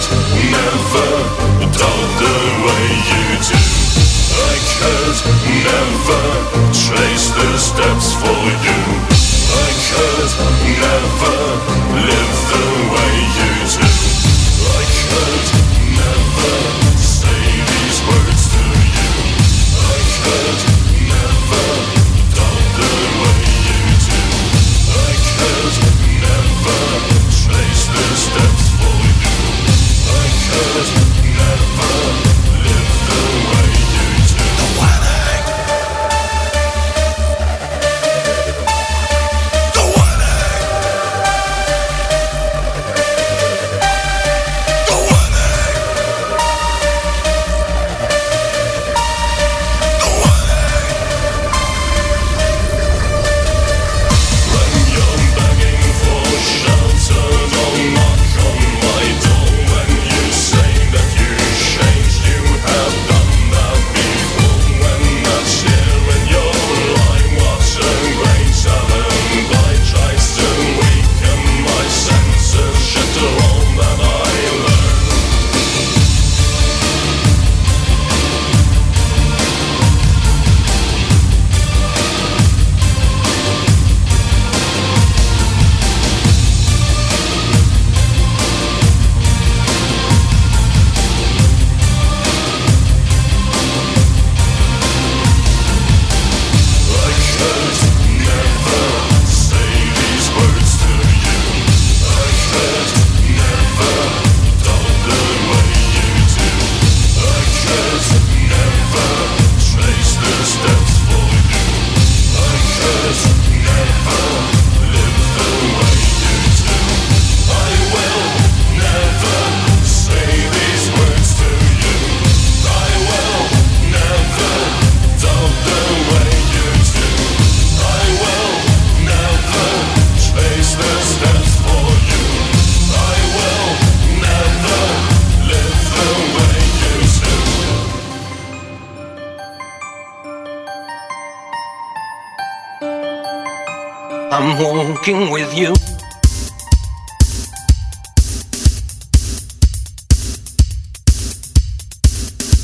it never dull the way you do. I could never trace the steps for you. I could never live the way you I'm walking with you.